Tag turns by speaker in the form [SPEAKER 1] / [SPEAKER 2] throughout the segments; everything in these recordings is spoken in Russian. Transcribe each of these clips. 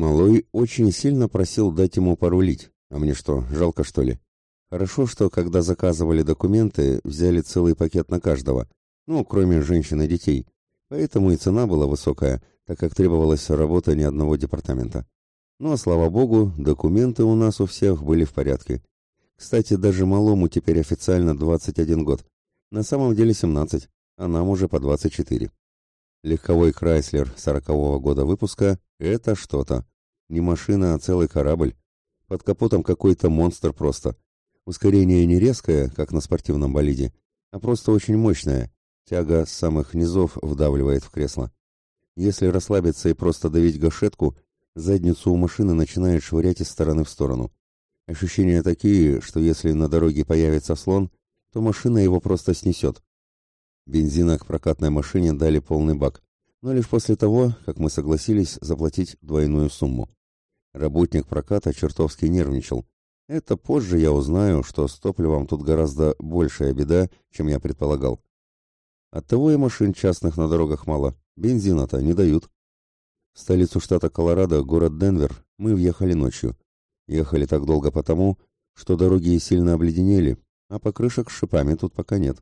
[SPEAKER 1] Малой очень сильно просил дать ему порулить. А мне что, жалко что ли? Хорошо, что когда заказывали документы, взяли целый пакет на каждого. Ну, кроме женщин и детей. Поэтому и цена была высокая, так как требовалась работа ни одного департамента. Ну а слава богу, документы у нас у всех были в порядке. Кстати, даже малому теперь официально 21 год. На самом деле 17, а нам уже по 24. Легковой Крайслер 40-го года выпуска – это что-то. Не машина, а целый корабль. Под капотом какой-то монстр просто. Ускорение не резкое, как на спортивном болиде, а просто очень мощное. Тяга с самых низов вдавливает в кресло. Если расслабиться и просто давить гашетку, задницу у машины начинает швырять из стороны в сторону. Ощущения такие, что если на дороге появится слон, то машина его просто снесет. Бензина к прокатной машине дали полный бак, но лишь после того, как мы согласились заплатить двойную сумму. Работник проката чертовски нервничал. Это позже я узнаю, что с топливом тут гораздо большая беда, чем я предполагал. Оттого и машин частных на дорогах мало, бензина-то не дают. В столицу штата Колорадо, город Денвер, мы въехали ночью. Ехали так долго потому, что дороги сильно обледенели, а покрышек с шипами тут пока нет.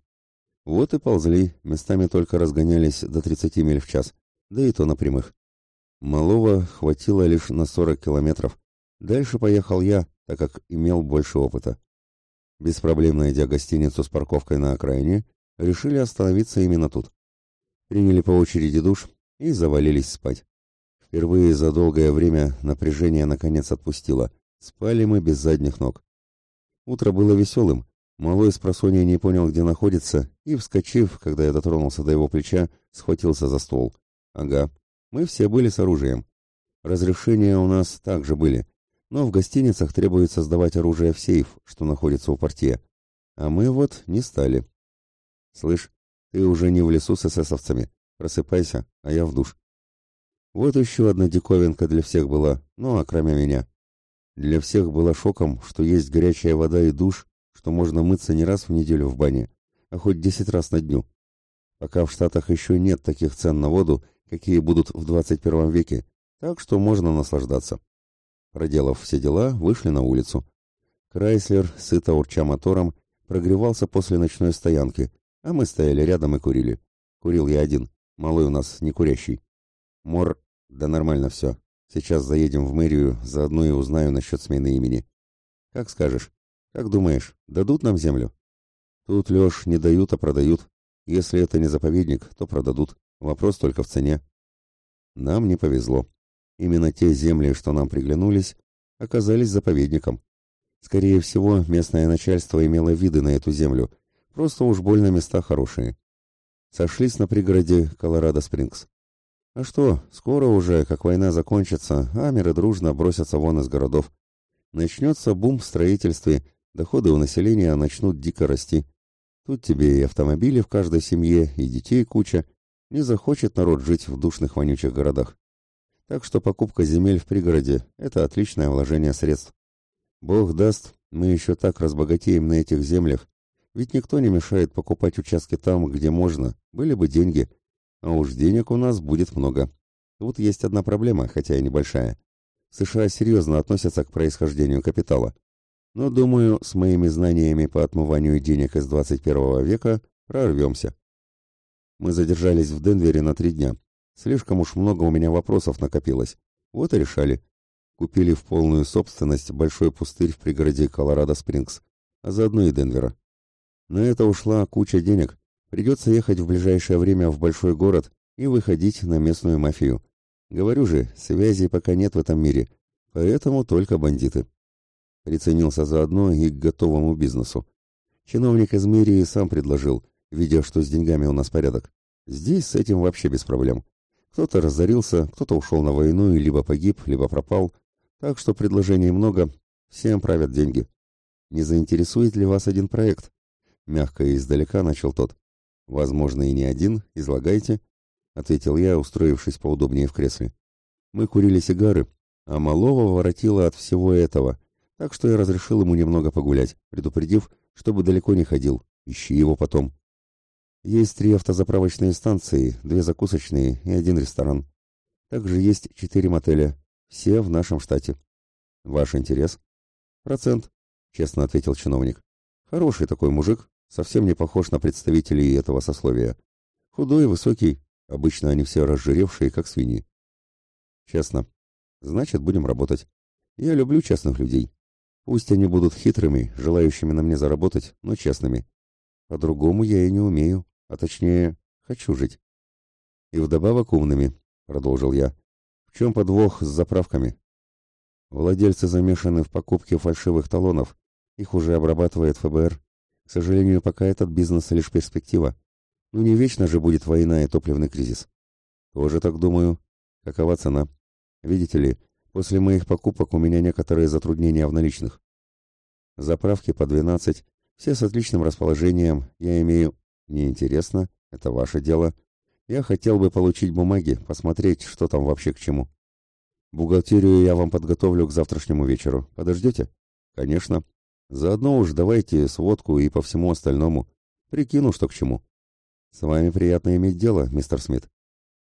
[SPEAKER 1] Вот и ползли, местами только разгонялись до 30 миль в час, да и то на прямых. Малого хватило лишь на 40 километров. Дальше поехал я, так как имел больше опыта. Без проблем найдя гостиницу с парковкой на окраине, решили остановиться именно тут. Приняли по очереди душ и завалились спать. Впервые за долгое время напряжение наконец отпустило. Спали мы без задних ног. Утро было веселым, Малой с просонья не понял, где находится, и, вскочив, когда я дотронулся до его плеча, схватился за ствол. Ага, мы все были с оружием. Разрешения у нас также были, но в гостиницах требуется сдавать оружие в сейф, что находится у портье. А мы вот не стали. Слышь, ты уже не в лесу с эсэсовцами. Просыпайся, а я в душ. Вот еще одна диковинка для всех была, ну а кроме меня. Для всех было шоком, что есть горячая вода и душ, что можно мыться не раз в неделю в бане, а хоть десять раз на дню. Пока в Штатах еще нет таких цен на воду, какие будут в 21 веке, так что можно наслаждаться. Проделав все дела, вышли на улицу. Крайслер, сыто урча мотором, прогревался после ночной стоянки, а мы стояли рядом и курили. Курил я один, малый у нас не курящий. Мор, да нормально все. Сейчас заедем в мэрию, заодно и узнаю насчет смены имени. Как скажешь. Как думаешь, дадут нам землю? Тут, Леш, не дают, а продают. Если это не заповедник, то продадут. Вопрос только в цене. Нам не повезло. Именно те земли, что нам приглянулись, оказались заповедником. Скорее всего, местное начальство имело виды на эту землю. Просто уж больно места хорошие. Сошлись на пригороде Колорадо-Спрингс. А что, скоро уже, как война закончится, амеры дружно бросятся вон из городов. Начнется бум в строительстве – доходы у населения начнут дико расти. Тут тебе и автомобили в каждой семье, и детей куча. Не захочет народ жить в душных вонючих городах. Так что покупка земель в пригороде – это отличное вложение средств. Бог даст, мы еще так разбогатеем на этих землях, ведь никто не мешает покупать участки там, где можно, были бы деньги. А уж денег у нас будет много. Тут есть одна проблема, хотя и небольшая. США серьезно относятся к происхождению капитала. Но, думаю, с моими знаниями по отмыванию денег из 21 века прорвемся. Мы задержались в Денвере на три дня. Слишком уж много у меня вопросов накопилось. Вот и решали. Купили в полную собственность большой пустырь в пригороде Колорадо-Спрингс, а заодно и Денвера. На это ушла куча денег. Придется ехать в ближайшее время в большой город и выходить на местную мафию. Говорю же, связей пока нет в этом мире, поэтому только бандиты. Приценился заодно и к готовому бизнесу. Чиновник из мэрии сам предложил, видя, что с деньгами у нас порядок. Здесь с этим вообще без проблем. Кто-то разорился, кто-то ушел на войну и либо погиб, либо пропал. Так что предложений много, всем правят деньги. Не заинтересует ли вас один проект? Мягко и издалека начал тот. Возможно, и не один, излагайте, ответил я, устроившись поудобнее в кресле. Мы курили сигары, а малого воротило от всего этого, так что я разрешил ему немного погулять, предупредив, чтобы далеко не ходил, ищи его потом. Есть три автозаправочные станции, две закусочные и один ресторан. Также есть четыре мотеля, Все в нашем штате. Ваш интерес? Процент, честно ответил чиновник. Хороший такой мужик, совсем не похож на представителей этого сословия. Худой и высокий, обычно они все разжиревшие, как свиньи. Честно. Значит, будем работать. Я люблю честных людей. Пусть они будут хитрыми, желающими на мне заработать, но честными. По-другому я и не умею, а точнее, хочу жить. И вдобавок умными, продолжил я. В чем подвох с заправками? Владельцы замешаны в покупке фальшивых талонов. Их уже обрабатывает ФБР. К сожалению, пока этот бизнес лишь перспектива. Ну не вечно же будет война и топливный кризис. Тоже так думаю. Какова цена? Видите ли, после моих покупок у меня некоторые затруднения в наличных. Заправки по 12, все с отличным расположением. Я имею... Неинтересно, это ваше дело. Я хотел бы получить бумаги, посмотреть, что там вообще к чему. Бухгалтерию я вам подготовлю к завтрашнему вечеру. Подождете? Конечно. Заодно уж давайте сводку и по всему остальному. Прикину, что к чему. С вами приятно иметь дело, мистер Смит.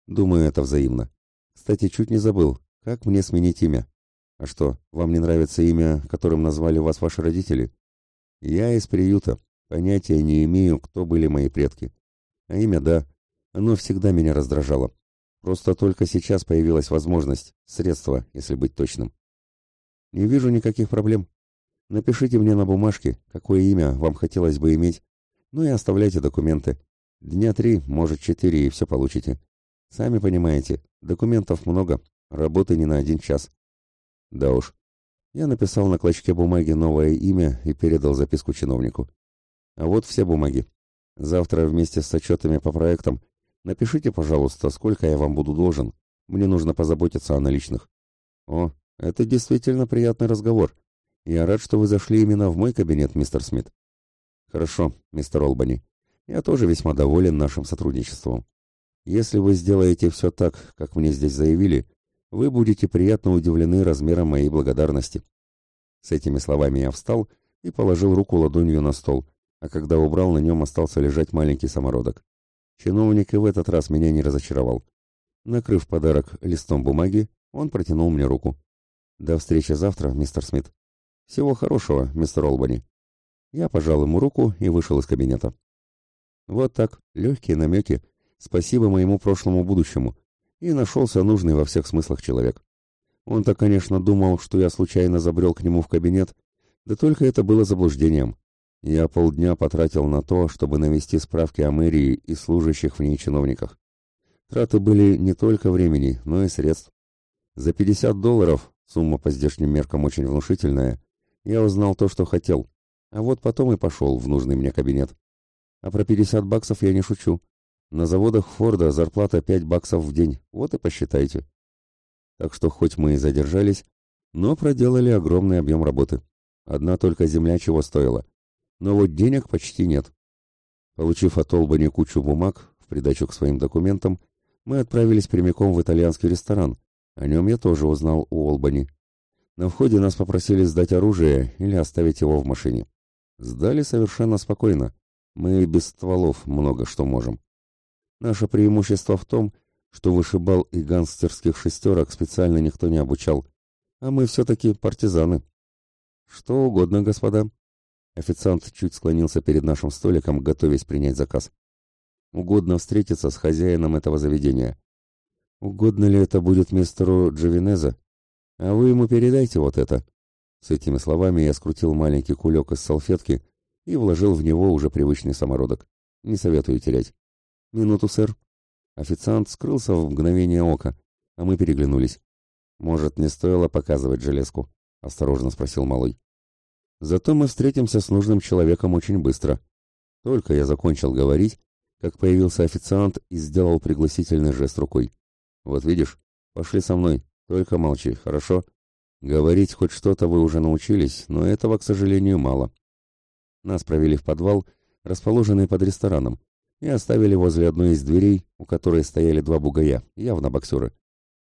[SPEAKER 1] Думаю, это взаимно. Кстати, чуть не забыл. Как мне сменить имя? А что, вам не нравится имя, которым назвали вас ваши родители? Я из приюта. Понятия не имею, кто были мои предки. А имя, да, оно всегда меня раздражало. Просто только сейчас появилась возможность, средство, если быть точным. Не вижу никаких проблем. Напишите мне на бумажке, какое имя вам хотелось бы иметь, ну и оставляйте документы. Дня три, может четыре, и все получите. Сами понимаете, документов много, работы не на один час. Да уж. Я написал на клочке бумаги новое имя и передал записку чиновнику. А вот все бумаги. Завтра вместе с отчетами по проектам Напишите, пожалуйста, сколько я вам буду должен. Мне нужно позаботиться о наличных. О, это действительно приятный разговор. Я рад, что вы зашли именно в мой кабинет, мистер Смит. Хорошо, мистер Олбани. Я тоже весьма доволен нашим сотрудничеством. Если вы сделаете все так, как мне здесь заявили, вы будете приятно удивлены размером моей благодарности. С этими словами я встал и положил руку ладонью на стол, а когда убрал, на нем остался лежать маленький самородок. Чиновник и в этот раз меня не разочаровал. Накрыв подарок листом бумаги, он протянул мне руку. «До встречи завтра, мистер Смит». «Всего хорошего, мистер Олбани». Я пожал ему руку и вышел из кабинета. Вот так, легкие намеки. Спасибо моему прошлому будущему. И нашелся нужный во всех смыслах человек. Он-то, конечно, думал, что я случайно забрел к нему в кабинет, да только это было заблуждением. Я полдня потратил на то, чтобы навести справки о мэрии и служащих в ней чиновниках. Траты были не только времени, но и средств. За 50 долларов, сумма по здешним меркам очень внушительная, я узнал то, что хотел. А вот потом и пошел в нужный мне кабинет. А про 50 баксов я не шучу. На заводах Форда зарплата 5 баксов в день, вот и посчитайте. Так что хоть мы и задержались, но проделали огромный объем работы. Одна только земля чего стоила но вот денег почти нет. Получив от Олбани кучу бумаг в придачу к своим документам, мы отправились прямиком в итальянский ресторан. О нем я тоже узнал у Олбани. На входе нас попросили сдать оружие или оставить его в машине. Сдали совершенно спокойно. Мы без стволов много что можем. Наше преимущество в том, что вышибал и гангстерских шестерок специально никто не обучал, а мы все-таки партизаны. Что угодно, господа. Официант чуть склонился перед нашим столиком, готовясь принять заказ. Угодно встретиться с хозяином этого заведения. Угодно ли это будет мистеру Джовинеза? А вы ему передайте вот это. С этими словами я скрутил маленький кулек из салфетки и вложил в него уже привычный самородок. Не советую терять. Минуту, сэр. Официант скрылся в мгновение ока, а мы переглянулись. Может, не стоило показывать железку? Осторожно спросил малый. Зато мы встретимся с нужным человеком очень быстро. Только я закончил говорить, как появился официант и сделал пригласительный жест рукой. Вот видишь, пошли со мной, только молчи, хорошо? Говорить хоть что-то вы уже научились, но этого, к сожалению, мало. Нас провели в подвал, расположенный под рестораном, и оставили возле одной из дверей, у которой стояли два бугая, явно боксеры.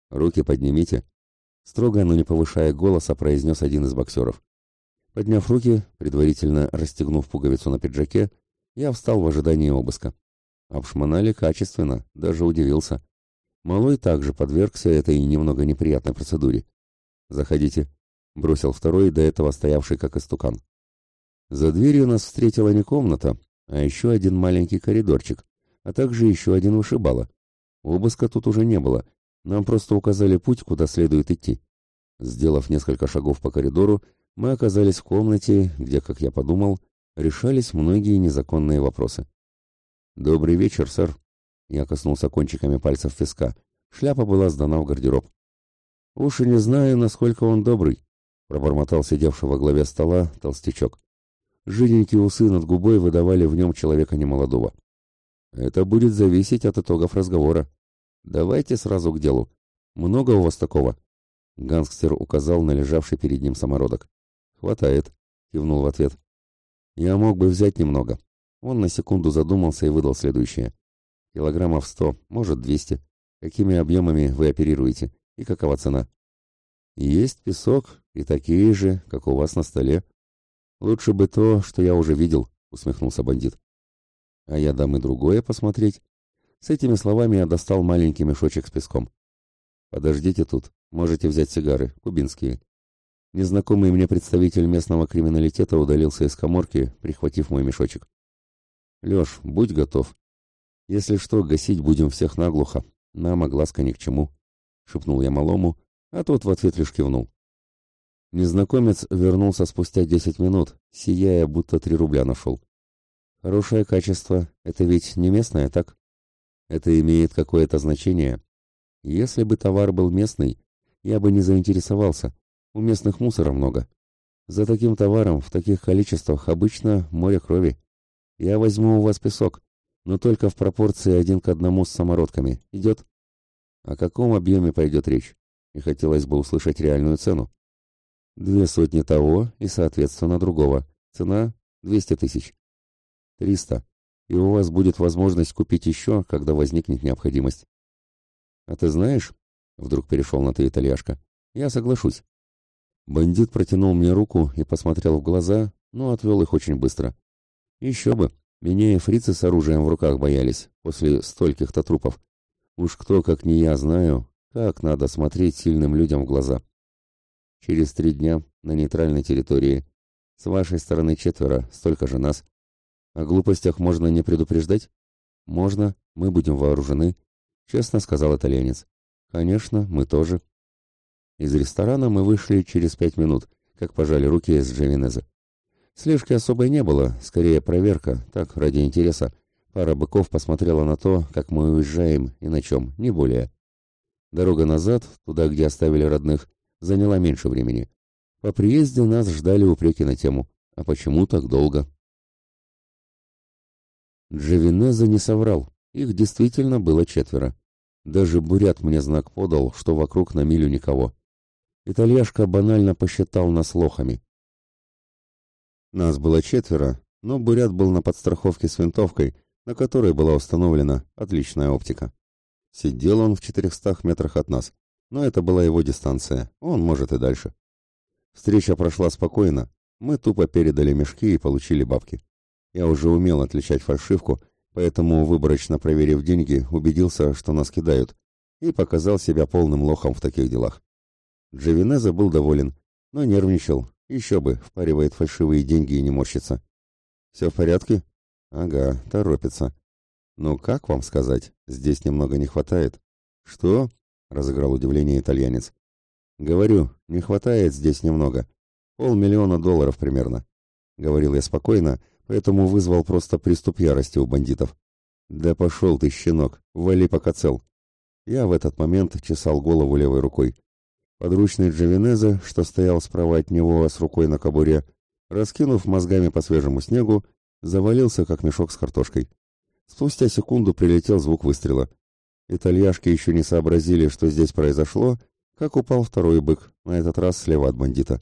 [SPEAKER 1] «Руки поднимите», — строго, но не повышая голоса, произнес один из боксеров. Подняв руки, предварительно расстегнув пуговицу на пиджаке, я встал в ожидании обыска. Обшмонали качественно, даже удивился. Малой также подвергся этой немного неприятной процедуре. «Заходите», — бросил второй, до этого стоявший как истукан. За дверью нас встретила не комната, а еще один маленький коридорчик, а также еще один вышибала. Обыска тут уже не было, нам просто указали путь, куда следует идти. Сделав несколько шагов по коридору, мы оказались в комнате, где, как я подумал, решались многие незаконные вопросы. «Добрый вечер, сэр», я коснулся кончиками пальцев виска. Шляпа была сдана в гардероб. «Уж и не знаю, насколько он добрый», — пробормотал сидевший во главе стола толстячок. Жиденькие усы над губой выдавали в нем человека немолодого. «Это будет зависеть от итогов разговора. Давайте сразу к делу. Много у вас такого?» Гангстер указал на лежавший перед ним самородок. «Хватает», — кивнул в ответ. «Я мог бы взять немного». Он на секунду задумался и выдал следующее. Килограммов сто, может двести. Какими объемами вы оперируете? И какова цена? Есть песок и такие же, как у вас на столе. Лучше бы то, что я уже видел, усмехнулся бандит. А я дам и другое посмотреть. С этими словами я достал маленький мешочек с песком. Подождите тут, можете взять сигары, кубинские. Незнакомый мне представитель местного криминалитета удалился из каморки, прихватив мой мешочек. Лёш, будь готов. Если что, гасить будем всех наглухо. Нам огласка ни к чему, — шепнул я малому, а тот в ответ лишь кивнул. Незнакомец вернулся спустя десять минут, сияя, будто три рубля нашел. Хорошее качество — это ведь не местное, так? Это имеет какое-то значение. Если бы товар был местный, я бы не заинтересовался. У местных мусора много. За таким товаром в таких количествах обычно море крови. Я возьму у вас песок, но только в пропорции один к одному с самородками. Идет? О каком объеме пойдет речь? И хотелось бы услышать реальную цену. Две сотни того и, соответственно, другого. Цена — двести тысяч. Триста. И у вас будет возможность купить еще, когда возникнет необходимость. А ты знаешь, вдруг перешел на ты итальяшка, я соглашусь. Бандит протянул мне руку и посмотрел в глаза, но отвел их очень быстро. Еще бы, меня и фрицы с оружием в руках боялись после стольких-то трупов. Уж кто, как не я, знаю, как надо смотреть сильным людям в глаза. Через три дня на нейтральной территории. С вашей стороны четверо, столько же нас. О глупостях можно не предупреждать? Можно, мы будем вооружены, честно сказал итальянец. Конечно, мы тоже. Из ресторана мы вышли через пять минут, как пожали руки с Джевинезе. Слежки особой не было, скорее проверка, так, ради интереса. Пара быков посмотрела на то, как мы уезжаем и на чем, не более. Дорога назад, туда, где оставили родных, заняла меньше времени. По приезде нас ждали упреки на тему «А почему так долго?». Джавинеза не соврал, их действительно было четверо. Даже бурят мне знак подал, что вокруг на милю никого. Итальяшка банально посчитал нас лохами. Нас было четверо, но Бурят был на подстраховке с винтовкой, на которой была установлена отличная оптика. Сидел он в четырехстах метрах от нас, но это была его дистанция, он может и дальше. Встреча прошла спокойно, мы тупо передали мешки и получили бабки. Я уже умел отличать фальшивку, поэтому, выборочно проверив деньги, убедился, что нас кидают, и показал себя полным лохом в таких делах. Джавинеза был доволен, но нервничал, еще бы, впаривает фальшивые деньги и не морщится. Все в порядке? Ага, торопится. Ну, как вам сказать, здесь немного не хватает. Что? Разыграл удивление итальянец. Говорю, не хватает здесь немного. Полмиллиона долларов примерно. Говорил я спокойно, поэтому вызвал просто приступ ярости у бандитов. Да пошел ты, щенок, вали пока цел. Я в этот момент чесал голову левой рукой. Подручный Джавинезе, что стоял справа от него с рукой на кобуре, раскинув мозгами по свежему снегу, завалился, как мешок с картошкой. Спустя секунду прилетел звук выстрела. Итальяшки еще не сообразили, что здесь произошло, как упал второй бык, на этот раз слева от бандита.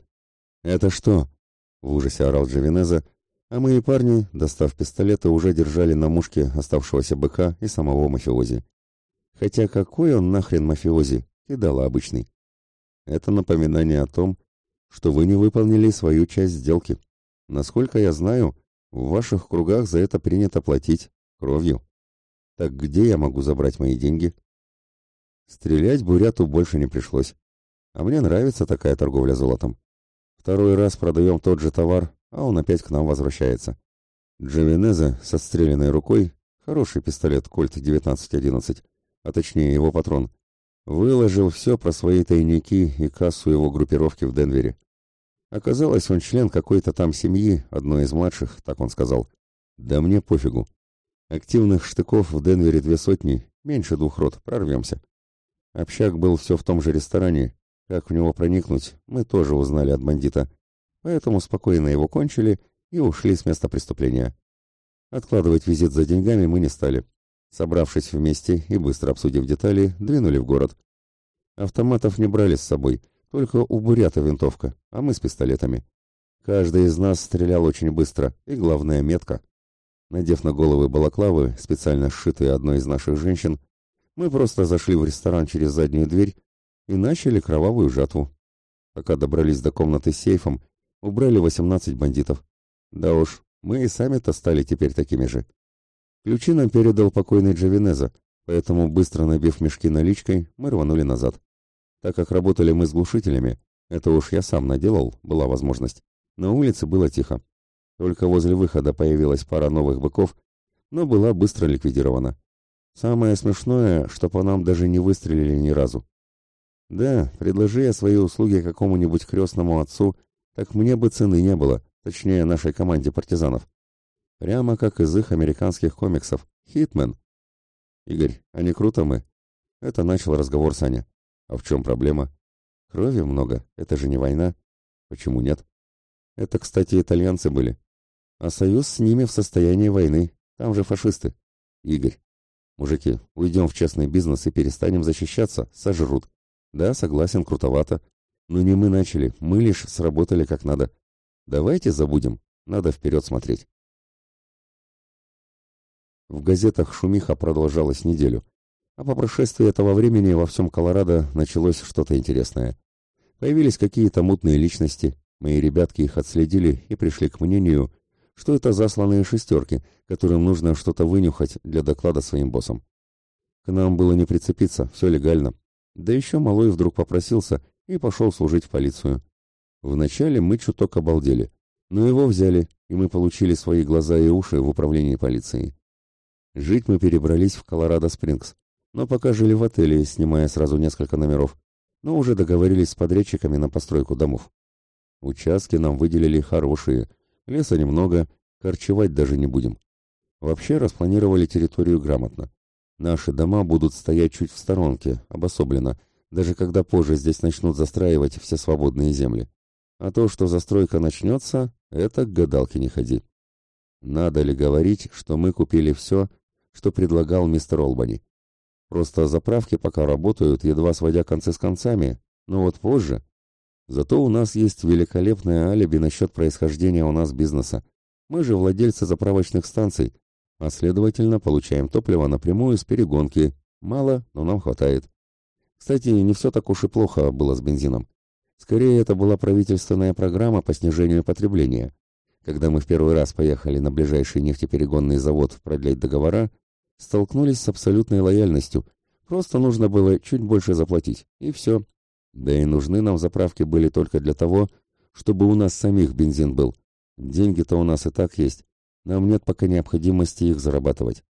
[SPEAKER 1] «Это что?» — в ужасе орал Джавинезе, а мои парни, достав пистолеты, уже держали на мушке оставшегося быка и самого мафиози. Хотя какой он нахрен мафиози, кидала обычный. Это напоминание о том, что вы не выполнили свою часть сделки. Насколько я знаю, в ваших кругах за это принято платить кровью. Так где я могу забрать мои деньги? Стрелять буряту больше не пришлось. А мне нравится такая торговля золотом. Второй раз продаем тот же товар, а он опять к нам возвращается. Джавенезе со стрелянной рукой, хороший пистолет Кольт 1911, а точнее его патрон, выложил все про свои тайники и кассу его группировки в Денвере. Оказалось, он член какой-то там семьи, одной из младших, так он сказал. Да мне пофигу. Активных штыков в Денвере две сотни, меньше двух рот, прорвемся. Общак был все в том же ресторане. Как в него проникнуть, мы тоже узнали от бандита. Поэтому спокойно его кончили и ушли с места преступления. Откладывать визит за деньгами мы не стали. Собравшись вместе и быстро обсудив детали, двинули в город. Автоматов не брали с собой, только у бурята винтовка, а мы с пистолетами. Каждый из нас стрелял очень быстро, и главное метко. Надев на головы балаклавы, специально сшитые одной из наших женщин, мы просто зашли в ресторан через заднюю дверь и начали кровавую жатву. Пока добрались до комнаты с сейфом, убрали 18 бандитов. Да уж, мы и сами-то стали теперь такими же. Ключи нам передал покойный Джавинеза, поэтому, быстро набив мешки наличкой, мы рванули назад. Так как работали мы с глушителями, это уж я сам наделал, была возможность. На улице было тихо. Только возле выхода появилась пара новых быков, но была быстро ликвидирована. Самое смешное, что по нам даже не выстрелили ни разу. Да, предложи я свои услуги какому-нибудь крестному отцу, так мне бы цены не было, точнее нашей команде партизанов. Прямо как из их американских комиксов. Хитмен. Игорь, а не круто мы? Это начал разговор Саня. А в чем проблема? Крови много, это же не война. Почему нет? Это, кстати, итальянцы были. А союз с ними в состоянии войны. Там же фашисты. Игорь. Мужики, уйдем в честный бизнес и перестанем защищаться, сожрут. Да, согласен, крутовато. Но не мы начали, мы лишь сработали как надо. Давайте забудем, надо вперед смотреть. В газетах шумиха продолжалась неделю. А по прошествии этого времени во всем Колорадо началось что-то интересное. Появились какие-то мутные личности, мои ребятки их отследили и пришли к мнению, что это засланные шестерки, которым нужно что-то вынюхать для доклада своим боссам. К нам было не прицепиться, все легально. Да еще малой вдруг попросился и пошел служить в полицию. Вначале мы чуток обалдели, но его взяли, и мы получили свои глаза и уши в управлении полицией. Жить мы перебрались в Колорадо-Спрингс, но пока жили в отеле, снимая сразу несколько номеров, но уже договорились с подрядчиками на постройку домов. Участки нам выделили хорошие, Леса немного, корчевать даже не будем. Вообще распланировали территорию грамотно. Наши дома будут стоять чуть в сторонке, обособленно, даже когда позже здесь начнут застраивать все свободные земли. А то, что застройка начнется, это к гадалке не ходи. Надо ли говорить, что мы купили все, что предлагал мистер Олбани? Просто заправки пока работают, едва сводя концы с концами, но вот позже Зато у нас есть великолепное алиби насчет происхождения у нас бизнеса. Мы же владельцы заправочных станций, а следовательно получаем топливо напрямую с перегонки. Мало, но нам хватает. Кстати, не все так уж и плохо было с бензином. Скорее, это была правительственная программа по снижению потребления. Когда мы в первый раз поехали на ближайший нефтеперегонный завод продлять договора, столкнулись с абсолютной лояльностью. Просто нужно было чуть больше заплатить, и все. Да и нужны нам заправки были только для того, чтобы у нас самих бензин был. Деньги-то у нас и так есть. Нам нет пока необходимости их зарабатывать.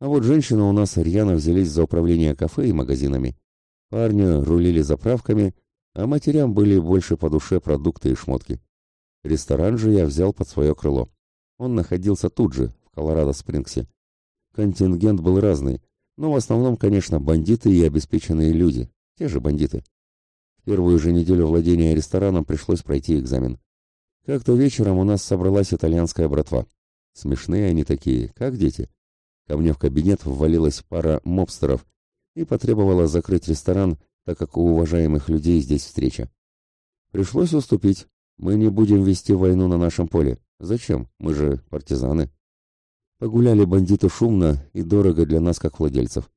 [SPEAKER 1] А вот женщины у нас рьяно взялись за управление кафе и магазинами. Парни рулили заправками, а матерям были больше по душе продукты и шмотки. Ресторан же я взял под свое крыло. Он находился тут же, в Колорадо-Спрингсе. Контингент был разный, но в основном, конечно, бандиты и обеспеченные люди, те же бандиты. Первую же неделю владения рестораном пришлось пройти экзамен. Как-то вечером у нас собралась итальянская братва. Смешные они такие, как дети. Ко мне в кабинет ввалилась пара мобстеров и потребовала закрыть ресторан, так как у уважаемых людей здесь встреча. Пришлось уступить. Мы не будем вести войну на нашем поле. Зачем? Мы же партизаны. Погуляли бандиты шумно и дорого для нас, как владельцев.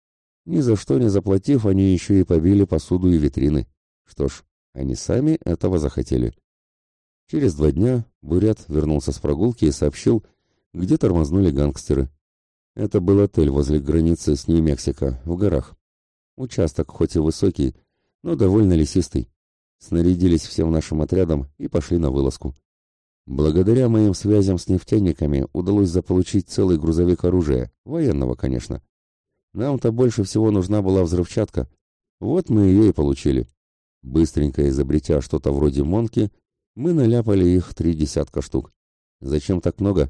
[SPEAKER 1] Ни за что не заплатив, они еще и побили посуду и витрины. Что ж, они сами этого захотели. Через два дня Бурят вернулся с прогулки и сообщил, где тормознули гангстеры. Это был отель возле границы с Нью-Мексико, в горах. Участок хоть и высокий, но довольно лесистый. Снарядились всем нашим отрядом и пошли на вылазку. Благодаря моим связям с нефтяниками удалось заполучить целый грузовик оружия, военного, конечно. Нам-то больше всего нужна была взрывчатка. Вот мы ее и получили. Быстренько изобретя что-то вроде монки, мы наляпали их три десятка штук. Зачем так много?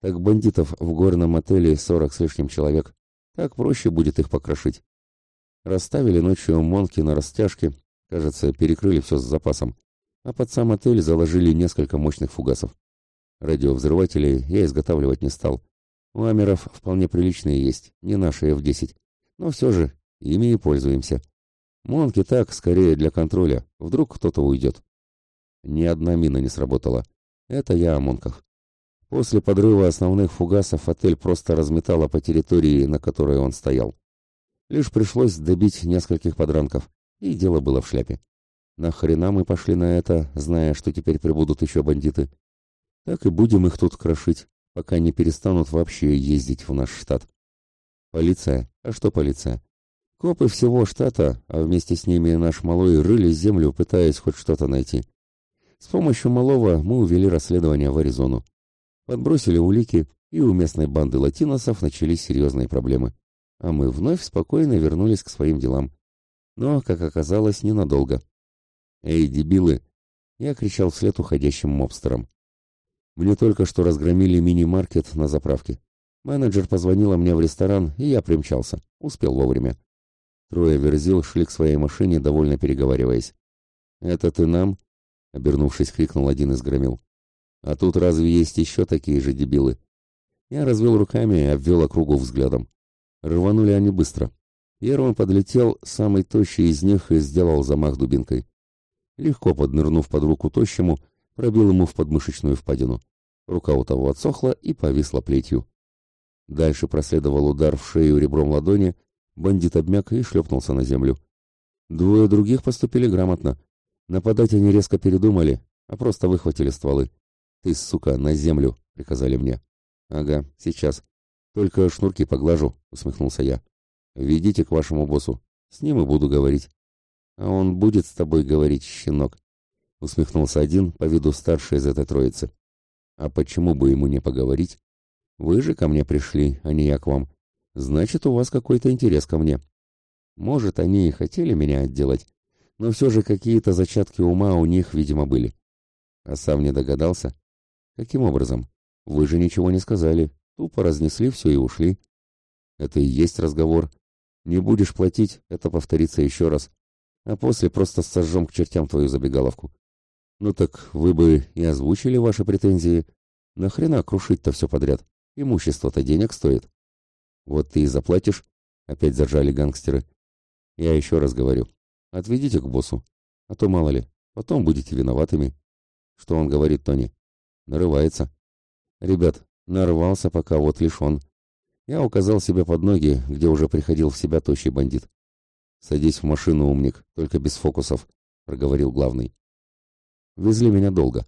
[SPEAKER 1] Так бандитов в горном отеле сорок с лишним человек. Так проще будет их покрошить. Расставили ночью монки на растяжке, кажется, перекрыли все с запасом, а под сам отель заложили несколько мощных фугасов. Радиовзрыватели я изготавливать не стал. У амеров вполне приличные есть, не наши F-10, но все же ими и пользуемся. Монки так, скорее для контроля, вдруг кто-то уйдет. Ни одна мина не сработала. Это я о монках. После подрыва основных фугасов отель просто разметало по территории, на которой он стоял. Лишь пришлось добить нескольких подранков, и дело было в шляпе. Нахрена мы пошли на это, зная, что теперь прибудут еще бандиты? Так и будем их тут крошить, пока не перестанут вообще ездить в наш штат. Полиция? А что полиция? Копы всего штата, а вместе с ними наш малой рыли землю, пытаясь хоть что-то найти. С помощью малого мы увели расследование в Аризону. Подбросили улики, и у местной банды латиносов начались серьезные проблемы а мы вновь спокойно вернулись к своим делам. Но, как оказалось, ненадолго. «Эй, дебилы!» — я кричал вслед уходящим мобстерам. Мне только что разгромили мини-маркет на заправке. Менеджер позвонила мне в ресторан, и я примчался. Успел вовремя. Трое верзил шли к своей машине, довольно переговариваясь. «Это ты нам?» — обернувшись, крикнул один из громил. «А тут разве есть еще такие же дебилы?» Я развел руками и обвел округу взглядом. Рванули они быстро. Первым подлетел самый тощий из них и сделал замах дубинкой. Легко поднырнув под руку тощему, пробил ему в подмышечную впадину. Рука у того отсохла и повисла плетью. Дальше проследовал удар в шею ребром ладони, бандит обмяк и шлепнулся на землю. Двое других поступили грамотно. Нападать они резко передумали, а просто выхватили стволы. «Ты, сука, на землю!» — приказали мне. «Ага, сейчас. Только шнурки поглажу, усмехнулся я. Ведите к вашему боссу. С ним и буду говорить. А он будет с тобой говорить, щенок, усмехнулся один по виду старший из этой троицы. А почему бы ему не поговорить? Вы же ко мне пришли, а не я к вам. Значит, у вас какой-то интерес ко мне. Может, они и хотели меня отделать, но все же какие-то зачатки ума у них, видимо, были. А сам не догадался? Каким образом? Вы же ничего не сказали, Тупо разнесли все и ушли. Это и есть разговор. Не будешь платить, это повторится еще раз. А после просто сожжем к чертям твою забегаловку. Ну так вы бы и озвучили ваши претензии. Нахрена крушить-то все подряд? Имущество-то денег стоит. Вот ты и заплатишь. Опять заржали гангстеры. Я еще раз говорю. Отведите к боссу. А то мало ли, потом будете виноватыми. Что он говорит, Тони? Нарывается. Ребят, Нарвался пока вот лишь он. Я указал себе под ноги, где уже приходил в себя тощий бандит. «Садись в машину, умник, только без фокусов», — проговорил главный. Везли меня долго.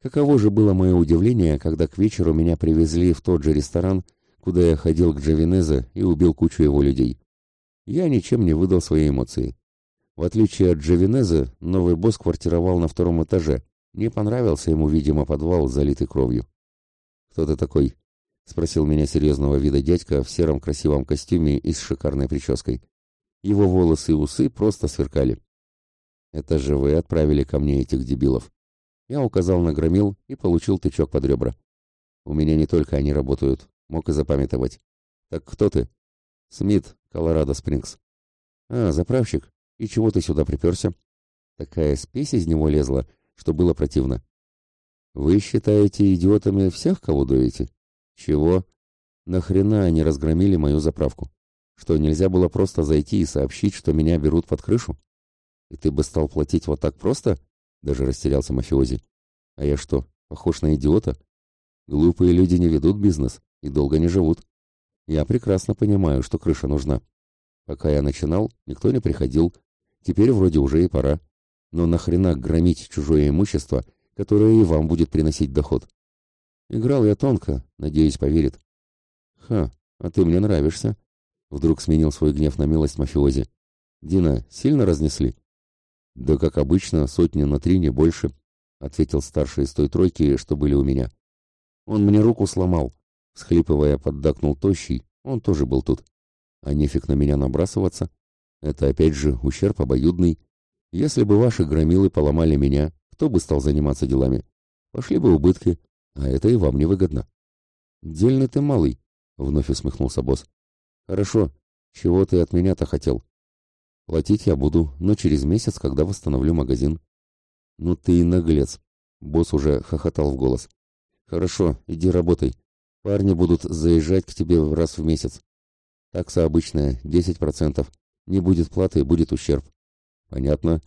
[SPEAKER 1] Каково же было мое удивление, когда к вечеру меня привезли в тот же ресторан, куда я ходил к Джавинезе и убил кучу его людей. Я ничем не выдал свои эмоции. В отличие от Джавинезе, новый босс квартировал на втором этаже. Не понравился ему, видимо, подвал, залитый кровью. «Кто ты такой?» — спросил меня серьезного вида дядька в сером красивом костюме и с шикарной прической. Его волосы и усы просто сверкали. «Это же вы отправили ко мне этих дебилов». Я указал на громил и получил тычок под ребра. «У меня не только они работают, мог и запамятовать. Так кто ты?» «Смит, Колорадо Спрингс». «А, заправщик. И чего ты сюда приперся?» Такая спесь из него лезла, что было противно. Вы считаете идиотами всех, кого дуете? Чего? Нахрена они разгромили мою заправку? Что, нельзя было просто зайти и сообщить, что меня берут под крышу? И ты бы стал платить вот так просто? Даже растерялся мафиози. А я что, похож на идиота? Глупые люди не ведут бизнес и долго не живут. Я прекрасно понимаю, что крыша нужна. Пока я начинал, никто не приходил. Теперь вроде уже и пора. Но нахрена громить чужое имущество которая и вам будет приносить доход. Играл я тонко, надеюсь, поверит. Ха, а ты мне нравишься. Вдруг сменил свой гнев на милость мафиози. Дина, сильно разнесли? Да как обычно, сотни на три, не больше, ответил старший из той тройки, что были у меня. Он мне руку сломал, всхлипывая, поддакнул тощий, он тоже был тут. А нефиг на меня набрасываться. Это опять же ущерб обоюдный. Если бы ваши громилы поломали меня, кто бы стал заниматься делами? Пошли бы убытки, а это и вам невыгодно. Дельный ты малый, вновь усмехнулся босс. Хорошо, чего ты от меня-то хотел? Платить я буду, но через месяц, когда восстановлю магазин. Ну ты и наглец. Босс уже хохотал в голос. Хорошо, иди работай. Парни будут заезжать к тебе раз в месяц. Такса обычная, 10%. Не будет платы, будет ущерб. Понятно.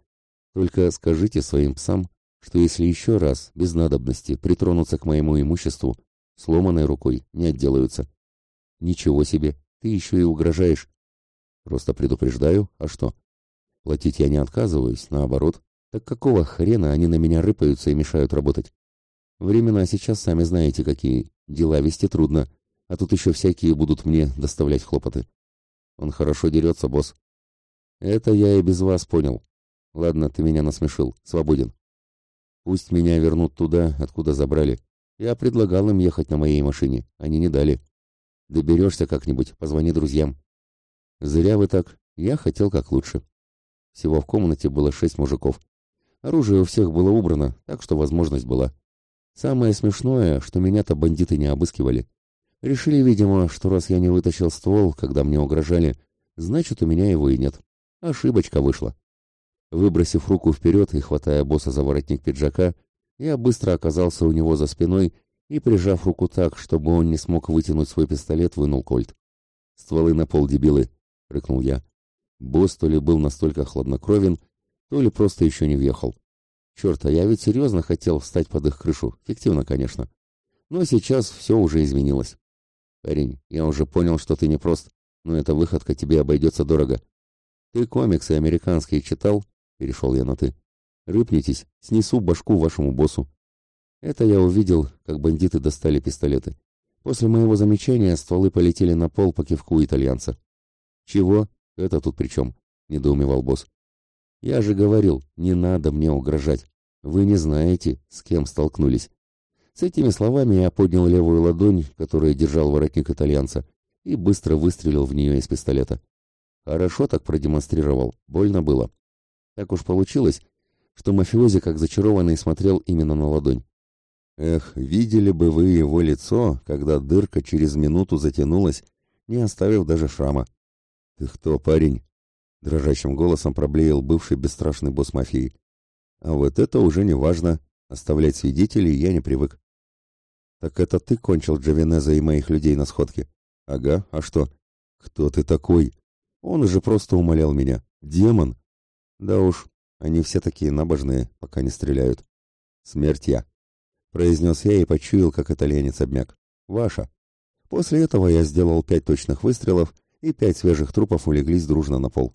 [SPEAKER 1] Только скажите своим псам, что если еще раз, без надобности, притронуться к моему имуществу, сломанной рукой не отделаются. Ничего себе, ты еще и угрожаешь. Просто предупреждаю, а что? Платить я не отказываюсь, наоборот. Так какого хрена они на меня рыпаются и мешают работать? Времена сейчас сами знаете какие. Дела вести трудно, а тут еще всякие будут мне доставлять хлопоты. Он хорошо дерется, босс. Это я и без вас понял. Ладно, ты меня насмешил. Свободен. Пусть меня вернут туда, откуда забрали. Я предлагал им ехать на моей машине. Они не дали. Доберешься как-нибудь, позвони друзьям. Зря вы так. Я хотел как лучше. Всего в комнате было шесть мужиков. Оружие у всех было убрано, так что возможность была. Самое смешное, что меня-то бандиты не обыскивали. Решили, видимо, что раз я не вытащил ствол, когда мне угрожали, значит, у меня его и нет. Ошибочка вышла. Выбросив руку вперед и хватая босса за воротник пиджака, я быстро оказался у него за спиной и, прижав руку так, чтобы он не смог вытянуть свой пистолет, вынул кольт. «Стволы на пол, дебилы!» — рыкнул я. Босс то ли был настолько хладнокровен, то ли просто еще не въехал. Черт, а я ведь серьезно хотел встать под их крышу. Фиктивно, конечно. Но сейчас все уже изменилось. Парень, я уже понял, что ты не прост, но эта выходка тебе обойдется дорого. Ты комиксы американские читал? Перешел я на «ты». Рыпнитесь, снесу башку вашему боссу. Это я увидел, как бандиты достали пистолеты. После моего замечания стволы полетели на пол по кивку итальянца. «Чего? Это тут при чем?» — недоумевал босс. «Я же говорил, не надо мне угрожать. Вы не знаете, с кем столкнулись». С этими словами я поднял левую ладонь, которая держал воротник итальянца, и быстро выстрелил в нее из пистолета. Хорошо так продемонстрировал, больно было. Так уж получилось, что мафиози как зачарованный смотрел именно на ладонь. Эх, видели бы вы его лицо, когда дырка через минуту затянулась, не оставив даже шрама. «Ты кто, парень?» — дрожащим голосом проблеял бывший бесстрашный босс мафии. «А вот это уже не важно. Оставлять свидетелей я не привык». «Так это ты кончил Джавенеза и моих людей на сходке?» «Ага, а что?» «Кто ты такой?» «Он уже просто умолял меня. Демон!» «Да уж, они все такие набожные, пока не стреляют. Смерть я!» Произнес я и почуял, как итальянец обмяк. «Ваша!» После этого я сделал пять точных выстрелов и пять свежих трупов улеглись дружно на пол.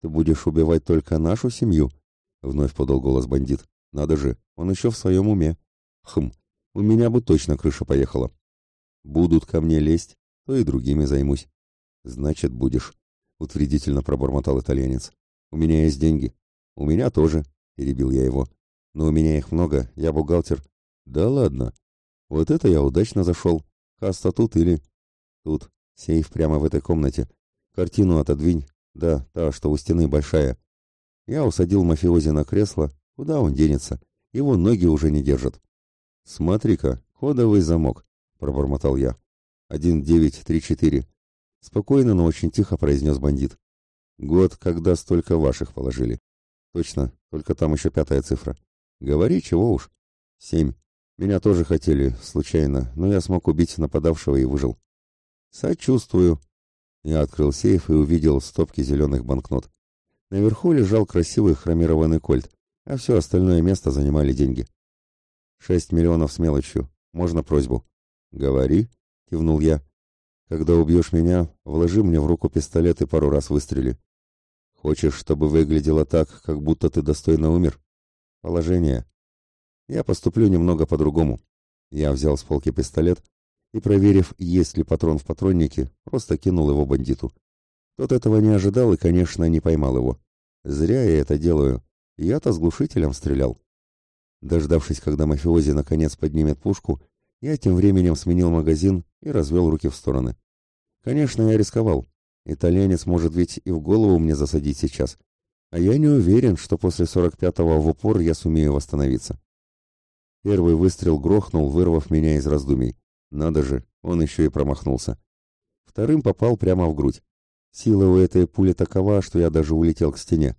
[SPEAKER 1] «Ты будешь убивать только нашу семью?» — вновь подал голос бандит. «Надо же, он еще в своем уме». «Хм, у меня бы точно крыша поехала. Будут ко мне лезть, то и другими займусь». «Значит, будешь», — утвердительно пробормотал итальянец. «У меня есть деньги». «У меня тоже», — перебил я его. «Но у меня их много, я бухгалтер». «Да ладно. Вот это я удачно зашел. Касса тут или...» «Тут», Сейф прямо в этой комнате. Картину отодвинь. Да, та, что у стены большая. Я усадил мафиози на кресло. Куда он денется? Его ноги уже не держат. Смотри-ка, кодовый замок, пробормотал я. Один девять три четыре. Спокойно, но очень тихо произнес бандит. Год, когда столько ваших положили. Точно, только там еще пятая цифра. Говори, чего уж. Семь. Меня тоже хотели, случайно, но я смог убить нападавшего и выжил. «Сочувствую». Я открыл сейф и увидел стопки зеленых банкнот. Наверху лежал красивый хромированный кольт, а все остальное место занимали деньги. «Шесть миллионов с мелочью. Можно просьбу?» «Говори», — кивнул я. «Когда убьешь меня, вложи мне в руку пистолет и пару раз выстрели. Хочешь, чтобы выглядело так, как будто ты достойно умер? Положение. Я поступлю немного по-другому». Я взял с полки пистолет и, проверив, есть ли патрон в патроннике, просто кинул его бандиту. Тот этого не ожидал и, конечно, не поймал его. Зря я это делаю. Я-то с глушителем стрелял. Дождавшись, когда мафиози наконец поднимет пушку, я тем временем сменил магазин и развел руки в стороны. Конечно, я рисковал. Итальянец может ведь и в голову мне засадить сейчас. А я не уверен, что после 45-го в упор я сумею восстановиться. Первый выстрел грохнул, вырвав меня из раздумий. Надо же, он еще и промахнулся. Вторым попал прямо в грудь. Сила у этой пули такова, что я даже улетел к стене.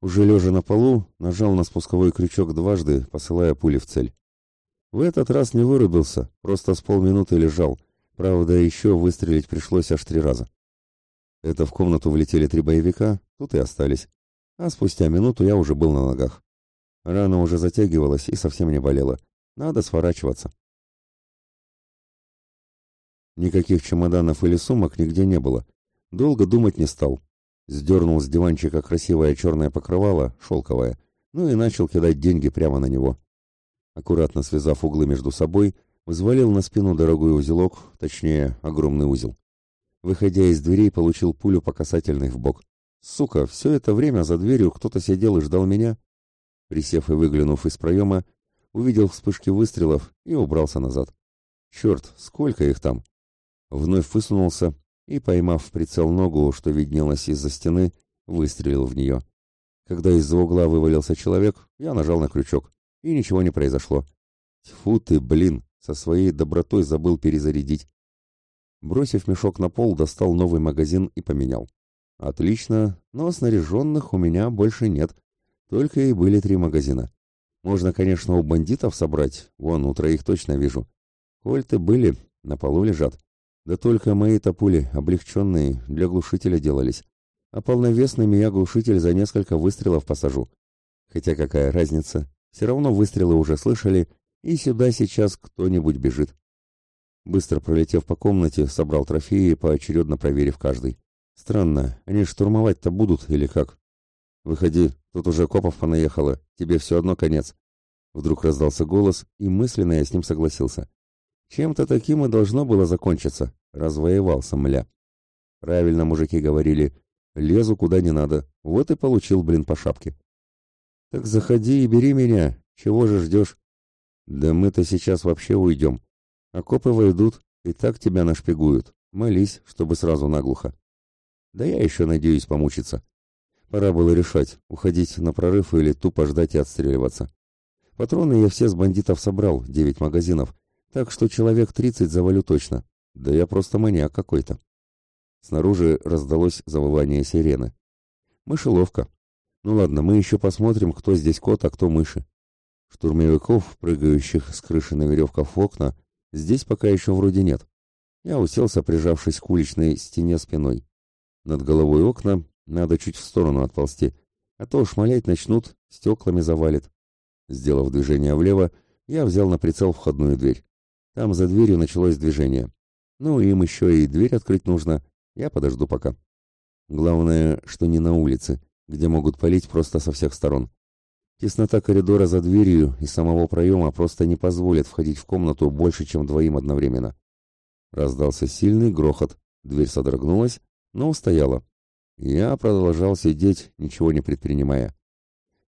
[SPEAKER 1] Уже лежа на полу, нажал на спусковой крючок дважды, посылая пули в цель. В этот раз не вырубился, просто с полминуты лежал. Правда, еще выстрелить пришлось аж три раза. Это в комнату влетели три боевика, тут и остались. А спустя минуту я уже был на ногах. Рана уже затягивалась и совсем не болела. Надо сворачиваться. Никаких чемоданов или сумок нигде не было. Долго думать не стал. Сдернул с диванчика красивое черное покрывало, шелковое, ну и начал кидать деньги прямо на него. Аккуратно связав углы между собой, взвалил на спину дорогой узелок, точнее, огромный узел. Выходя из дверей, получил пулю по касательной в бок. Сука, все это время за дверью кто-то сидел и ждал меня. Присев и выглянув из проема, увидел вспышки выстрелов и убрался назад. Черт, сколько их там! Вновь высунулся и, поймав в прицел ногу, что виднелась из-за стены, выстрелил в нее. Когда из-за угла вывалился человек, я нажал на крючок, и ничего не произошло. Тьфу ты, блин, со своей добротой забыл перезарядить. Бросив мешок на пол, достал новый магазин и поменял. Отлично, но снаряженных у меня больше нет. Только и были три магазина. Можно, конечно, у бандитов собрать, вон, у троих точно вижу. Кольты были, на полу лежат. Да только мои-то пули, облегченные, для глушителя делались. А полновесными я глушитель за несколько выстрелов посажу. Хотя какая разница, все равно выстрелы уже слышали, и сюда сейчас кто-нибудь бежит. Быстро пролетев по комнате, собрал трофеи, поочередно проверив каждый. Странно, они штурмовать-то будут или как? Выходи, тут уже копов понаехало, тебе все одно конец. Вдруг раздался голос, и мысленно я с ним согласился. Чем-то таким и должно было закончиться. Развоевался, мля. Правильно мужики говорили. Лезу куда не надо. Вот и получил, блин, по шапке. Так заходи и бери меня. Чего же ждешь? Да мы-то сейчас вообще уйдем. Окопы войдут, и так тебя нашпигуют. Молись, чтобы сразу наглухо. Да я еще надеюсь помучиться. Пора было решать, уходить на прорыв или тупо ждать и отстреливаться. Патроны я все с бандитов собрал, девять магазинов, так что человек тридцать завалю точно. Да я просто маньяк какой-то. Снаружи раздалось завывание сирены. Мышеловка. Ну ладно, мы еще посмотрим, кто здесь кот, а кто мыши. Штурмовиков, прыгающих с крыши на веревках в окна, здесь пока еще вроде нет. Я уселся, прижавшись к уличной стене спиной. Над головой окна надо чуть в сторону отползти, а то шмалять начнут, стеклами завалит. Сделав движение влево, я взял на прицел входную дверь. Там за дверью началось движение. Ну, им еще и дверь открыть нужно. Я подожду пока. Главное, что не на улице, где могут палить просто со всех сторон. Теснота коридора за дверью и самого проема просто не позволит входить в комнату больше, чем двоим одновременно. Раздался сильный грохот, дверь содрогнулась, но устояла. Я продолжал сидеть, ничего не предпринимая.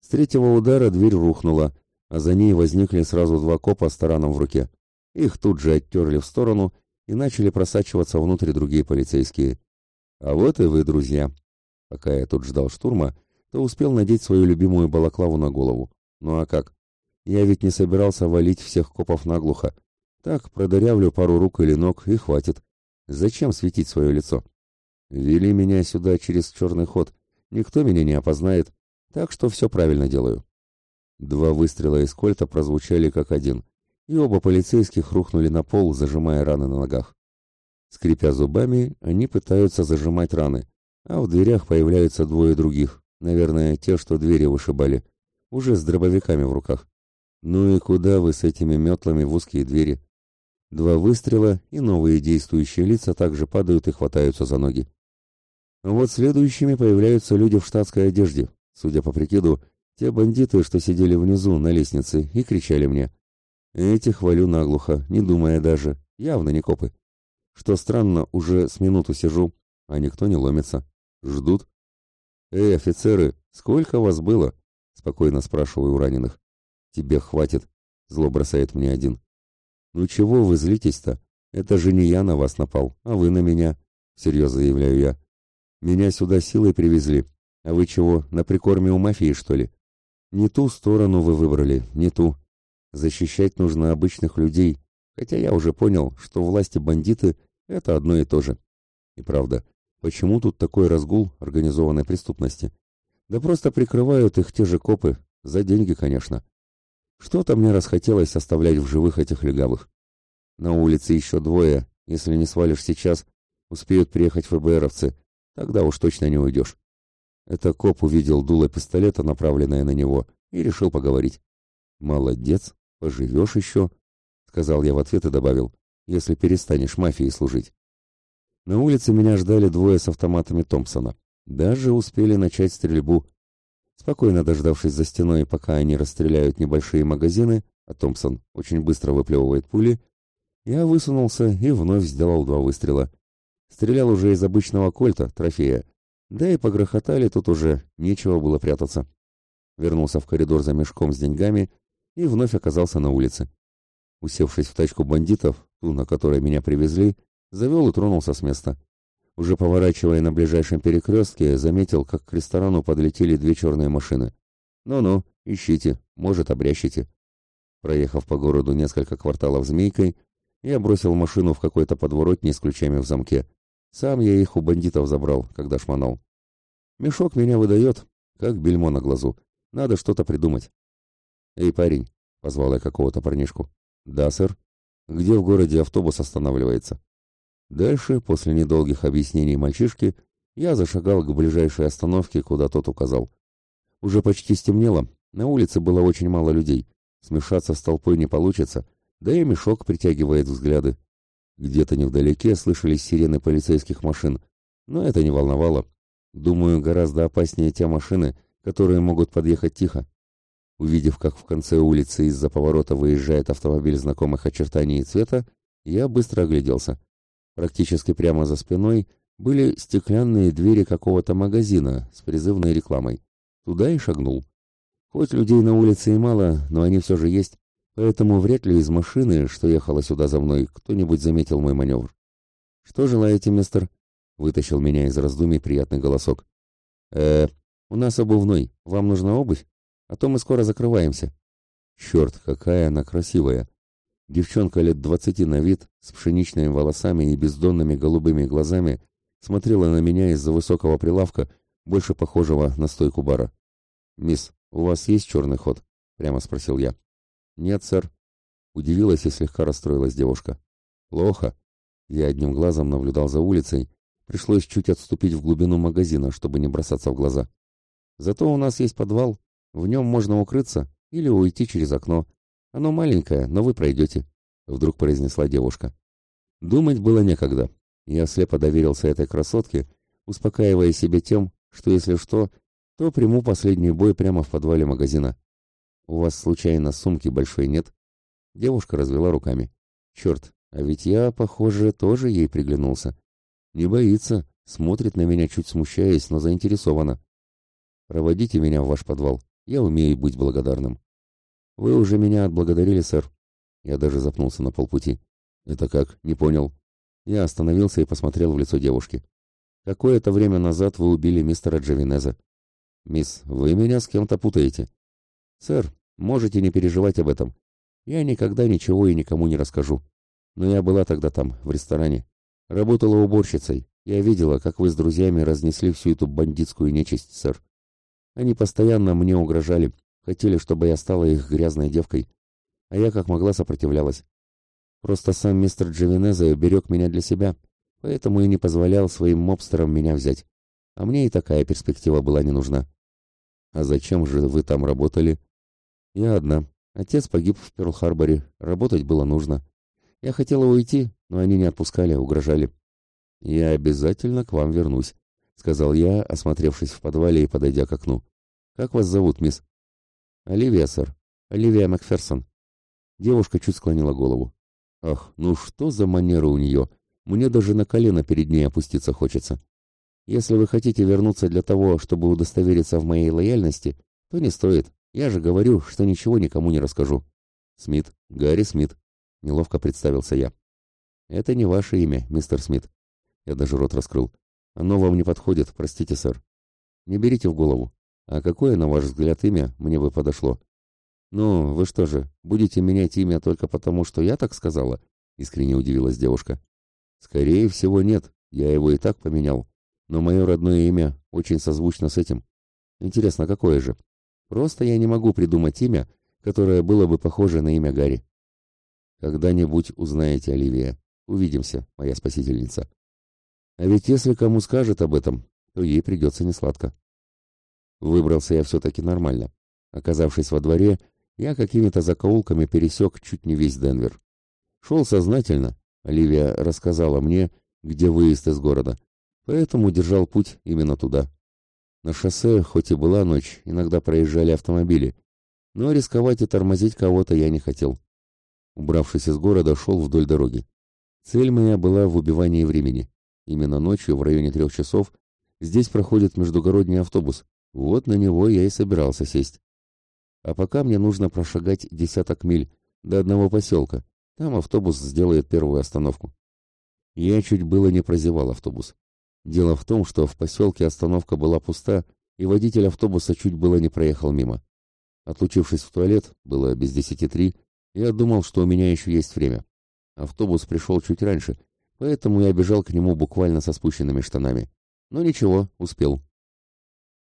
[SPEAKER 1] С третьего удара дверь рухнула, а за ней возникли сразу два копа с тараном в руке. Их тут же оттерли в сторону и начали просачиваться внутрь другие полицейские. А вот и вы, друзья. Пока я тут ждал штурма, то успел надеть свою любимую балаклаву на голову. Ну а как? Я ведь не собирался валить всех копов наглухо. Так, продырявлю пару рук или ног и хватит. Зачем светить свое лицо? Вели меня сюда через черный ход. Никто меня не опознает, так что все правильно делаю. Два выстрела из кольта прозвучали как один и оба полицейских рухнули на пол, зажимая раны на ногах. Скрипя зубами, они пытаются зажимать раны, а в дверях появляются двое других, наверное, те, что двери вышибали, уже с дробовиками в руках. Ну и куда вы с этими метлами в узкие двери? Два выстрела, и новые действующие лица также падают и хватаются за ноги. Вот следующими появляются люди в штатской одежде, судя по прикиду, те бандиты, что сидели внизу на лестнице и кричали мне — Этих хвалю наглухо, не думая даже, явно не копы. Что странно, уже с минуту сижу, а никто не ломится. Ждут. Эй, офицеры, сколько вас было? Спокойно спрашиваю у раненых. Тебе хватит, зло бросает мне один. Ну чего вы злитесь-то? Это же не я на вас напал, а вы на меня, серьезно заявляю я. Меня сюда силой привезли. А вы чего, на прикорме у мафии, что ли? Не ту сторону вы выбрали, не ту. Защищать нужно обычных людей, хотя я уже понял, что власти бандиты — это одно и то же. И правда, почему тут такой разгул организованной преступности? Да просто прикрывают их те же копы, за деньги, конечно. Что-то мне расхотелось оставлять в живых этих легавых. На улице еще двое, если не свалишь сейчас, успеют приехать ФБРовцы, тогда уж точно не уйдешь. Это коп увидел дуло пистолета, направленное на него, и решил поговорить. «Молодец, поживешь еще», — сказал я в ответ и добавил, «если перестанешь мафии служить». На улице меня ждали двое с автоматами Томпсона. Даже успели начать стрельбу. Спокойно дождавшись за стеной, пока они расстреляют небольшие магазины, а Томпсон очень быстро выплевывает пули, я высунулся и вновь сделал два выстрела. Стрелял уже из обычного кольта, трофея, да и погрохотали тут уже, нечего было прятаться. Вернулся в коридор за мешком с деньгами и вновь оказался на улице. Усевшись в тачку бандитов, ту, на которой меня привезли, завел и тронулся с места. Уже поворачивая на ближайшем перекрестке, заметил, как к ресторану подлетели две черные машины. «Ну-ну, ищите, может, обрящите». Проехав по городу несколько кварталов змейкой, я бросил машину в какой-то подворотне с ключами в замке. Сам я их у бандитов забрал, когда шмонал. Мешок меня выдает, как бельмо на глазу. Надо что-то придумать. «Эй, парень!» — позвал я какого-то парнишку. «Да, сэр. Где в городе автобус останавливается?» Дальше, после недолгих объяснений мальчишки, я зашагал к ближайшей остановке, куда тот указал. Уже почти стемнело, на улице было очень мало людей. Смешаться с толпой не получится, да и мешок притягивает взгляды. Где-то невдалеке слышались сирены полицейских машин, но это не волновало. Думаю, гораздо опаснее те машины, которые могут подъехать тихо. Увидев, как в конце улицы из-за поворота выезжает автомобиль знакомых очертаний и цвета, я быстро огляделся. Практически прямо за спиной были стеклянные двери какого-то магазина с призывной рекламой. Туда и шагнул. Хоть людей на улице и мало, но они все же есть. Поэтому вряд ли из машины, что ехала сюда за мной, кто-нибудь заметил мой маневр. «Что желаете, мистер?» — вытащил меня из раздумий приятный голосок. э у нас обувной. Вам нужна обувь? А то мы скоро закрываемся». «Черт, какая она красивая!» Девчонка лет двадцати на вид, с пшеничными волосами и бездонными голубыми глазами, смотрела на меня из-за высокого прилавка, больше похожего на стойку бара. «Мисс, у вас есть черный ход?» — прямо спросил я. «Нет, сэр». Удивилась и слегка расстроилась девушка. «Плохо». Я одним глазом наблюдал за улицей. Пришлось чуть отступить в глубину магазина, чтобы не бросаться в глаза. «Зато у нас есть подвал. В нем можно укрыться или уйти через окно. Оно маленькое, но вы пройдете», — вдруг произнесла девушка. Думать было некогда. Я слепо доверился этой красотке, успокаивая себя тем, что если что, то приму последний бой прямо в подвале магазина. «У вас, случайно, сумки большой нет?» Девушка развела руками. «Черт, а ведь я, похоже, тоже ей приглянулся. Не боится, смотрит на меня, чуть смущаясь, но заинтересована. Проводите меня в ваш подвал, я умею быть благодарным». «Вы уже меня отблагодарили, сэр». Я даже запнулся на полпути. «Это как? Не понял». Я остановился и посмотрел в лицо девушки. «Какое-то время назад вы убили мистера Джавинеза». «Мисс, вы меня с кем-то путаете». «Сэр, Можете не переживать об этом. Я никогда ничего и никому не расскажу. Но я была тогда там, в ресторане. Работала уборщицей. Я видела, как вы с друзьями разнесли всю эту бандитскую нечисть, сэр. Они постоянно мне угрожали, хотели, чтобы я стала их грязной девкой. А я как могла сопротивлялась. Просто сам мистер Джавинезе берег меня для себя, поэтому и не позволял своим мобстерам меня взять. А мне и такая перспектива была не нужна. А зачем же вы там работали? Я одна. Отец погиб в Перл-Харборе. Работать было нужно. Я хотела уйти, но они не отпускали, угрожали. «Я обязательно к вам вернусь», — сказал я, осмотревшись в подвале и подойдя к окну. «Как вас зовут, мисс?» «Оливия, сэр. Оливия Макферсон». Девушка чуть склонила голову. «Ах, ну что за манера у нее! Мне даже на колено перед ней опуститься хочется». Если вы хотите вернуться для того, чтобы удостовериться в моей лояльности, то не стоит. Я же говорю, что ничего никому не расскажу. Смит, Гарри Смит. Неловко представился я. Это не ваше имя, мистер Смит. Я даже рот раскрыл. Оно вам не подходит, простите, сэр. Не берите в голову. А какое, на ваш взгляд, имя мне бы подошло? Ну, вы что же, будете менять имя только потому, что я так сказала? Искренне удивилась девушка. Скорее всего, нет. Я его и так поменял. Но мое родное имя очень созвучно с этим. Интересно, какое же? Просто я не могу придумать имя, которое было бы похоже на имя Гарри. Когда-нибудь узнаете, Оливия. Увидимся, моя спасительница. А ведь если кому скажет об этом, то ей придется несладко. Выбрался я все-таки нормально. Оказавшись во дворе, я какими-то закоулками пересек чуть не весь Денвер. Шел сознательно. Оливия рассказала мне, где выезд из города, поэтому держал путь именно туда. На шоссе, хоть и была ночь, иногда проезжали автомобили, но рисковать и тормозить кого-то я не хотел. Убравшись из города, шел вдоль дороги. Цель моя была в убивании времени. Именно ночью, в районе трех часов, здесь проходит междугородний автобус. Вот на него я и собирался сесть. А пока мне нужно прошагать десяток миль до одного поселка. Там автобус сделает первую остановку. Я чуть было не прозевал автобус. Дело в том, что в поселке остановка была пуста, и водитель автобуса чуть было не проехал мимо. Отлучившись в туалет, было без десяти три, я думал, что у меня еще есть время. Автобус пришел чуть раньше, поэтому я бежал к нему буквально со спущенными штанами. Но ничего, успел.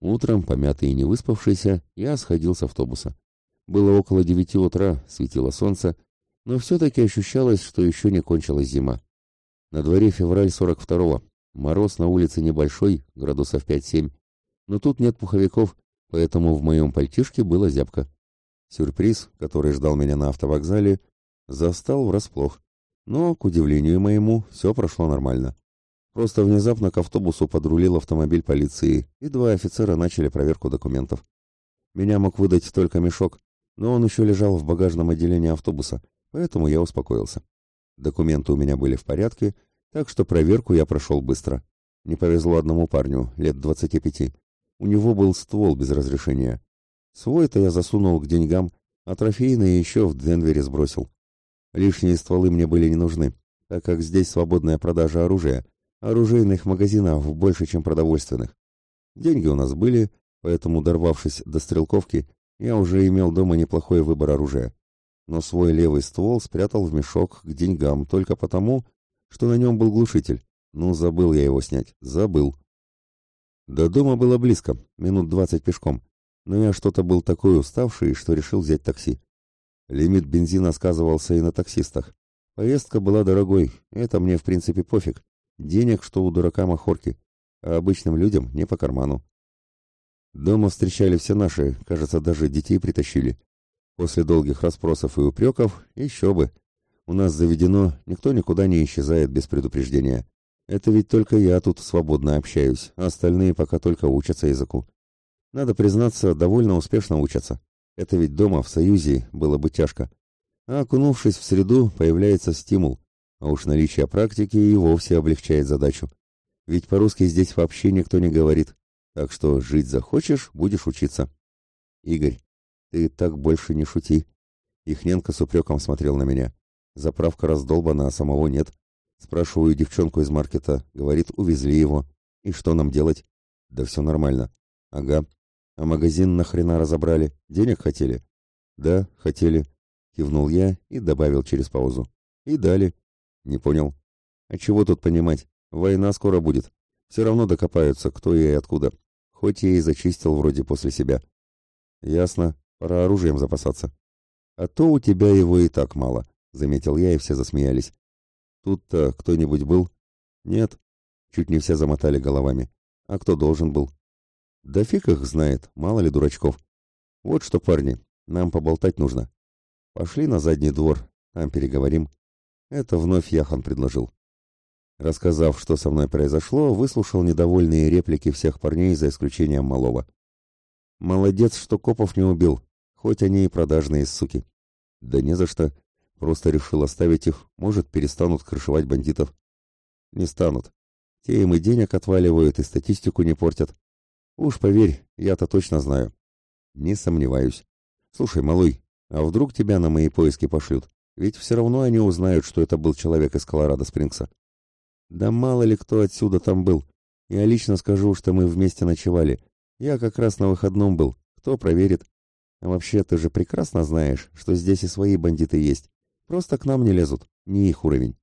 [SPEAKER 1] Утром, помятый и не выспавшийся, я сходил с автобуса. Было около девяти утра, светило солнце, но все-таки ощущалось, что еще не кончилась зима. На дворе февраль сорок второго. Мороз на улице небольшой, градусов пять-семь, но тут нет пуховиков, поэтому в моем пальтишке было зябко. Сюрприз, который ждал меня на автовокзале, застал врасплох. Но, к удивлению моему, все прошло нормально. Просто внезапно к автобусу подрулил автомобиль полиции, и два офицера начали проверку документов. Меня мог выдать только мешок, но он еще лежал в багажном отделении автобуса, поэтому я успокоился. Документы у меня были в порядке, так что проверку я прошел быстро. Не повезло одному парню, лет двадцати пяти. У него был ствол без разрешения. Свой-то я засунул к деньгам, а трофейные еще в Денвере сбросил. Лишние стволы мне были не нужны, так как здесь свободная продажа оружия, оружейных магазинов больше, чем продовольственных. Деньги у нас были, поэтому, дорвавшись до стрелковки, я уже имел дома неплохой выбор оружия. Но свой левый ствол спрятал в мешок к деньгам только потому, что на нем был глушитель. Ну, забыл я его снять, забыл. До дома было близко, минут двадцать пешком, но я что-то был такой уставший, что решил взять такси. Лимит бензина сказывался и на таксистах. Поездка была дорогой, это мне в принципе пофиг. Денег, что у дурака махорки, а обычным людям не по карману. Дома встречали все наши, кажется, даже детей притащили. После долгих расспросов и упреков, еще бы. У нас заведено, никто никуда не исчезает без предупреждения. Это ведь только я тут свободно общаюсь, а остальные пока только учатся языку. Надо признаться, довольно успешно учатся. Это ведь дома, в Союзе, было бы тяжко. А окунувшись в среду, появляется стимул. А уж наличие практики и вовсе облегчает задачу. Ведь по-русски здесь вообще никто не говорит. Так что жить захочешь, будешь учиться. Игорь, ты так больше не шути. Ихненко с упреком смотрел на меня. Заправка раздолбана, а самого нет. Спрашиваю девчонку из маркета. Говорит, увезли его. И что нам делать? Да все нормально. Ага, а магазин нахрена разобрали? Денег хотели? Да, хотели, кивнул я и добавил через паузу. И дали. Не понял. А чего тут понимать? Война скоро будет. Все равно докопаются, кто и откуда. Хоть я и зачистил вроде после себя. Ясно, пора оружием запасаться. А то у тебя его и так мало, заметил я, и все засмеялись. Тут-то кто-нибудь был? Нет. Чуть не все замотали головами. А кто должен был? Да фиг их знает, мало ли дурачков. Вот что, парни, нам поболтать нужно. Пошли на задний двор, там переговорим. Это вновь Яхан предложил. Рассказав, что со мной произошло, выслушал недовольные реплики всех парней за исключением малого. Молодец, что копов не убил, хоть они и продажные суки. Да не за что. Просто решил оставить их, может, перестанут крышевать бандитов. Не станут. Те им и денег отваливают, и статистику не портят. Уж поверь, я-то точно знаю. Не сомневаюсь. Слушай, малой, а вдруг тебя на мои поиски пошлют? Ведь все равно они узнают, что это был человек из Колорадо-Спрингса. Да мало ли кто отсюда там был. Я лично скажу, что мы вместе ночевали. Я как раз на выходном был. Кто проверит? А вообще, ты же прекрасно знаешь, что здесь и свои бандиты есть. Просто к нам не лезут. Не их уровень.